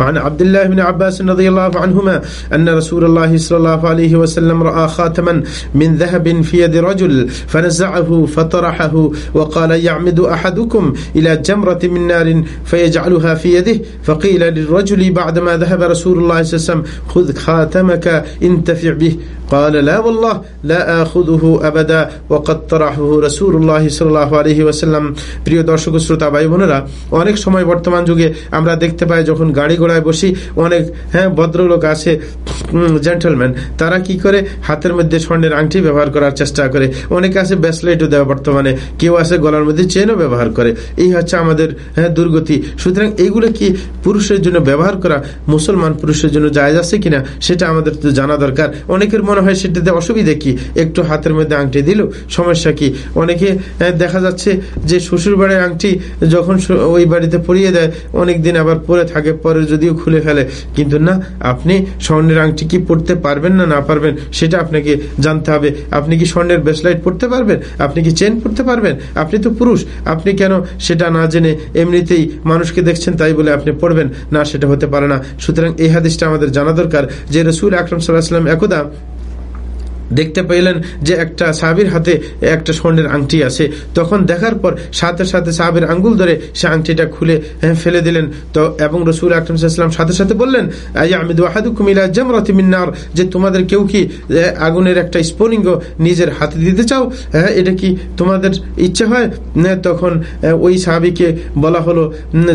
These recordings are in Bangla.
وعن عبد الله بن عباس رضي الله عنهما أن رسول الله صلى الله عليه وسلم رأى خاتما من ذهب في يد رجل فنزعه فطرحه وقال يعمد أحدكم إلى جمرة من نار فيجعلها في يده فقيل للرجل بعدما ذهب رسول الله صلى الله عليه وسلم خذ خاتمك انتفع به قال لا والله لا آخذه أبدا وقد طرحه رسول الله صلى الله عليه وسلم প্রিয় দর্শক শ্রোতা ভাই বোনেরা অনেক সময় বর্তমান যুগে আমরা দেখতে পাই যখন গাড়ি ঘোড়ায় বসি, অনেক হ্যাঁ ভদ্রলোক আছে জেন্টলম্যান তারা কি করে? হাতের মধ্যে স্বর্ণের আংটি ব্যবহার করার চেষ্টা করে। অনেকে আছে ব্যাসলাইটও দেওয়া বর্তমানে, কেউ আছে গলার মধ্যে চেনও ব্যবহার করে। এই হচ্ছে আমাদের হ্যাঁ দুর্গতি। সুতরাং এইগুলো কি পুরুষের জন্য ব্যবহার করা, মুসলমান পুরুষের জন্য জায়জ আছে কিনা, সেটা আমাদের তো জানা দরকার। অনেকের মনে হয় সেটাতে অসুবিধা কি? একটু হাতের মধ্যে আংটি দিল, সমস্যা কি? অনেকে দেখা যাচ্ছে যে শ্বশুর বাড়ির আংটি যখন ওই বাড়িতে পরিয়ে দেয় অনেক দিন আবার পরে থাকে পরে যদিও খুলে ফেলে, কিন্তু না, আপনি স্বর্ণের আংটি কি পড়তে পারবেন না না পারবেন, সেটা আপনাকে জানতে হবে। আপনি কি স্বর্ণের ব্রেসলাইট পড়তে পারবেন? আপনি কি চেন পড়তে পারবেন? আপনি তো পুরুষ, আপনি কেন সেটা না জেনে এমনিতেই মানুষকে দেখছেন তাই বলে আপনি পড়বেন? না, সেটা হতে পারে না। সুতরাং এই হাদিসটা আমাদের জানা দরকার যে রসুল আকরম সাল্লাহ সাল্লাম একদা দেখতে পেলেন যে একটা সাহাবির হাতে একটা স্বর্ণের আংটি আছে। তখন দেখার পর সাথে সাথে সাহাবের আঙ্গুল ধরে সে আংটিটা খুলে হ্যাঁ, ফেলে দিলেন। তো এবং রসুল আকরমসাল্লাম সাথে সাথে বললেন আমি দোহাদুকুমিলা জামরাতি মিন্নার যে তোমাদের কেউ কি আগুনের একটা স্পলিঙ্গ নিজের হাতে দিতে চাও? হ্যাঁ এটা কি তোমাদের ইচ্ছে হয়? তখন ওই সাহাবিকে বলা হলো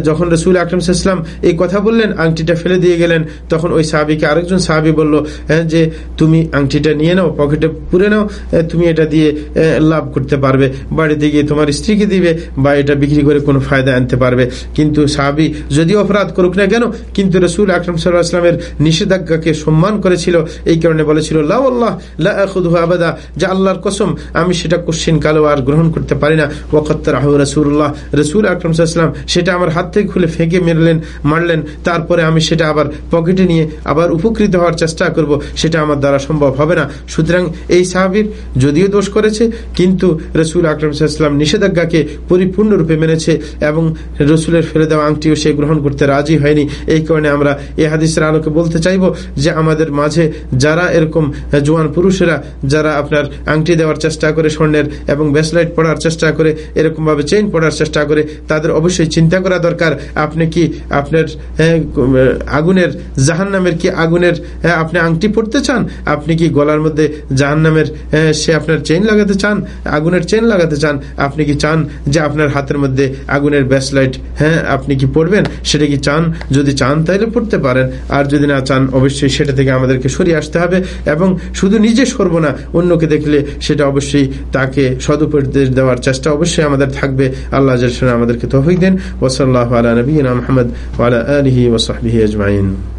যখন রসুল আকরমসাল্লাম এই কথা বললেন আংটিটা ফেলে দিয়ে গেলেন তখন ওই সাহাবিকে আরেকজন সাহাবি বলল হ্যাঁ, যে তুমি আংটিটা নিয়ে নাও পকেটে পুরে নাও তুমি এটা দিয়ে লাভ করতে পারবে। বাড়িতে গিয়ে তোমার স্ত্রীকে দিবে, বা এটা বিক্রি করে কোনো ফায়দা আনতে পারবে। কিন্তু সাহাবি যদি অপরাধ করুক না কেন, কিন্তু রসুল আকরম সাল্লাহামের নিষেধাজ্ঞাকে সম্মান করেছিল, এই কারণে বলেছিল লাহ আবাদা। যা আল্লাহর কসম, আমি সেটা কোশ্চিন কালো আর গ্রহণ করতে পারি না। ওকত্তর আহ রসুল্লাহ রসুল আকরম সাল্লাম সেটা আমার হাত থেকে খুলে ফেঁকে মেরলেন, মারলেন। তারপরে আমি সেটা আবার পকেটে নিয়ে আবার উপকৃত হওয়ার চেষ্টা করব, সেটা আমার দ্বারা সম্ভব হবে না। সুতরাং এই সাহাবির যদিও দোষ করেছে কিন্তু রসুল আকরম সাল্লাম নিষেধাজ্ঞাকে পরিপূর্ণরূপে মেনেছে এবং রসুলের ফেলে দেওয়া আংটিও সে গ্রহণ করতে রাজি হয়নি। এই কারণে আমরা এই হাদিসের আলোকে বলতে চাইব যে আমাদের মাঝে যারা এরকম জোয়ান পুরুষেরা যারা আপনার আংটি দেওয়ার চেষ্টা করে স্বর্ণের এবং ব্যাসলাইট পড়ার চেষ্টা করে এরকমভাবে চেইন পড়ার চেষ্টা করে তাদের অবশ্যই চিন্তা করা দরকার আপনি কি আপনার হ্যাঁ, আগুনের জাহান নামের কি আগুনের হ্যাঁ, আপনি আংটি পড়তে চান? আপনি কি গলার মধ্যে জাহান নামের সে আপনার চেইন লাগাতে চান, আগুনের চেইন লাগাতে চান, আপনি কি চান যে আপনার হাতের মধ্যে আগুনের ব্যাসলাইট হ্যাঁ আপনি কি পড়বেন সেটা কি চান? যদি চান তাহলে পড়তে পারেন। আর যদি না চান, অবশ্যই সেটা থেকে আমাদেরকে সরিয়ে আসতে হবে এবং শুধু নিজে সরব না, অন্যকে দেখলে সেটা অবশ্যই তাকে সদুপদেশ দেওয়ার চেষ্টা অবশ্যই আমাদের থাকবে। আল্লাহ আমাদেরকে তৌফিক দেন। ওসল্লাহ আলা নবীনা মোহাম্মদ ওয়ালা আলহি ওসহবিহি আজমাইন।